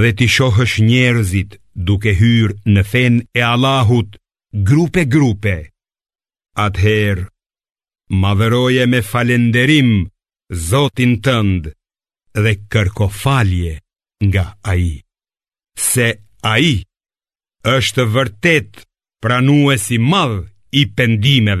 dhe t'i shohësh njerëzit duke hyrë në fenë e Allahut grupe grupe, atëherë madhëroje me falënderim Zotin tënd dhe kërko falje nga ai, se ai është vërtet pranues i madh i pendimeve.